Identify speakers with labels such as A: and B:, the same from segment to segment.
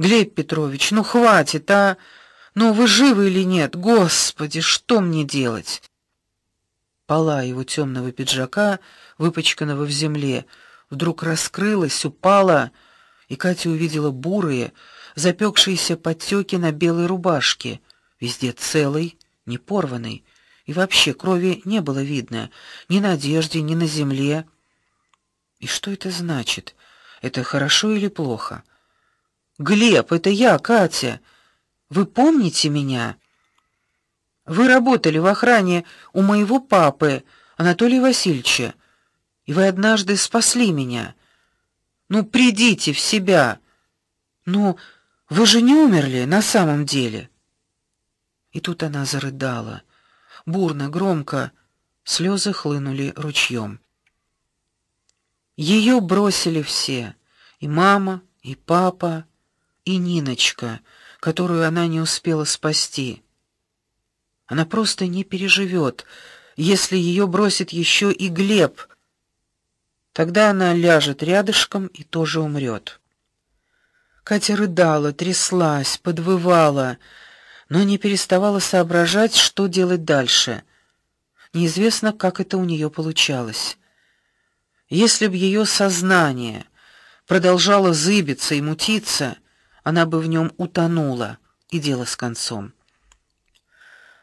A: Глеб Петрович, ну хватит, а? Ну вы живы или нет? Господи, что мне делать? Пола его темного пиджака, выпачканного в земле, вдруг раскрылась, упала, и Катя увидела бурые, запекшиеся подтеки на белой рубашке, везде целый, не порванный, и вообще крови не было видно ни на одежде, ни на земле. И что это значит? Это хорошо или плохо? Глеб, это я, Катя. Вы помните меня? Вы работали в охране у моего папы, Анатолия Васильевича, и вы однажды спасли меня. Ну, придите в себя. Ну, вы же не умерли на самом деле. И тут она зарыдала, бурно, громко, слезы хлынули ручьем. Ее бросили все: и мама, и папа, и Ниночка, которую она не успела спасти. Она просто не переживет, если ее бросит еще и Глеб. Тогда она ляжет рядышком и тоже умрет. Катя рыдала, тряслась, подвывала, но не переставала соображать, что делать дальше. Неизвестно, как это у нее получалось. Если б ее сознание продолжало зыбиться и мутиться, она бы в нем утонула, и дело с концом.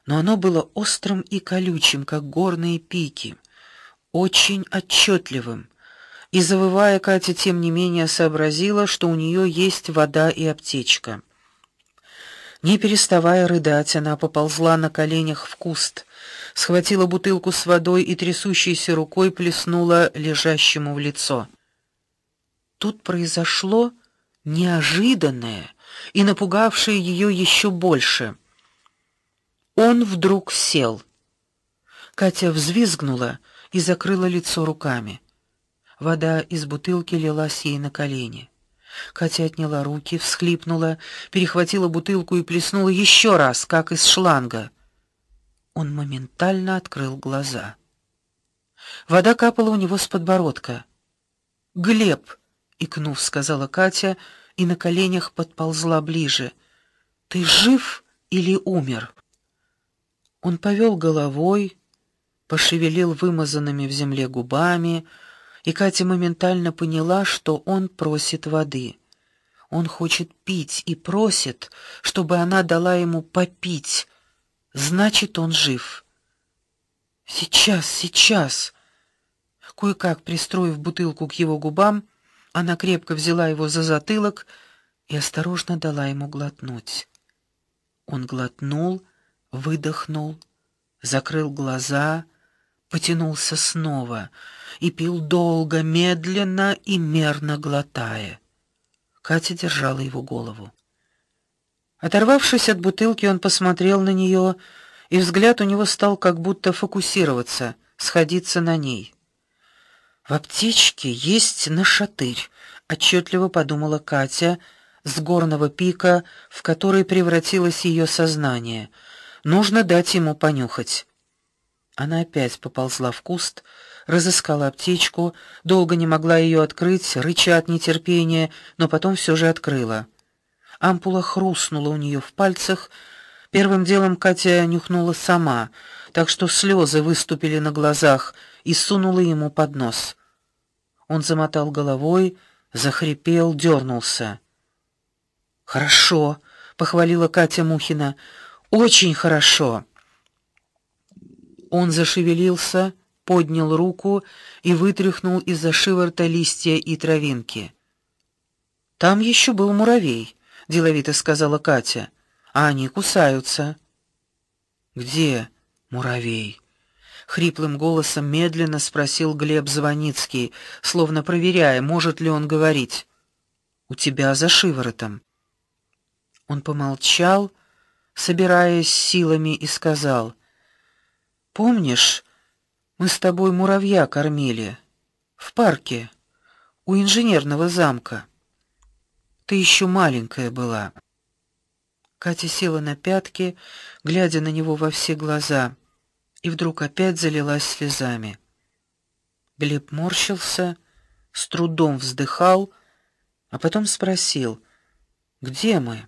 A: Но оно было острым и колючим, как горные пики, очень отчетливым. И завывая, Катя тем не менее сообразила, что у нее есть вода и аптечка. Не переставая рыдать, она поползла на коленях в куст, схватила бутылку с водой и трясущейся рукой плеснула лежащему в лицо. Тут произошло неожиданное и напугавшее ее еще больше. Он вдруг сел. Катя взвизгнула и закрыла лицо руками. Вода из бутылки лилась ей на колени. Катя отняла руки, всхлипнула, перехватила бутылку и плеснула еще раз, как из шланга. Он моментально открыл глаза. Вода капала у него с подбородка. "Глеб", икнув, сказала Катя и на коленях подползла ближе. "Ты жив или умер?" Он повел головой, пошевелил вымазанными в земле губами, и Катя моментально поняла, что он просит воды. Он хочет пить и просит, чтобы она дала ему попить. Значит, он жив. Сейчас, сейчас. Кое-как пристроив бутылку к его губам, она крепко взяла его за затылок и осторожно дала ему глотнуть. Он глотнул, выдохнул, закрыл глаза, потянулся снова и пил долго, медленно и мерно глотая. Катя держала его голову. Оторвавшись от бутылки, он посмотрел на нее, и взгляд у него стал как будто фокусироваться, сходиться на ней. В аптечке есть нашатырь, отчетливо подумала Катя с горного пика, в который превратилось ее сознание. Нужно дать ему понюхать. Она опять поползла в куст, разыскала аптечку, долго не могла ее открыть, рыча от нетерпения, но потом все же открыла. Ампула хрустнула у нее в пальцах. Первым делом Катя нюхнула сама, так что слезы выступили на глазах и сунула ему под нос. Он замотал головой, захрипел, дернулся. Хорошо, похвалила Катя Мухина. Очень хорошо. Он зашевелился, поднял руку и вытряхнул из-за шиворта листья и травинки. Там еще был муравей, деловито сказала Катя. А они кусаются. Где муравей? Хриплым голосом медленно спросил Глеб Звоницкий, словно проверяя, может ли он говорить. У тебя за шиворотом. Он помолчал, собираясь силами, и сказал: Помнишь, мы с тобой муравья кормили в парке у инженерного замка. Ты еще маленькая была. Катя села на пятки, глядя на него во все глаза, и вдруг опять залилась слезами. Глеб морщился, с трудом вздыхал, а потом спросил: Где мы?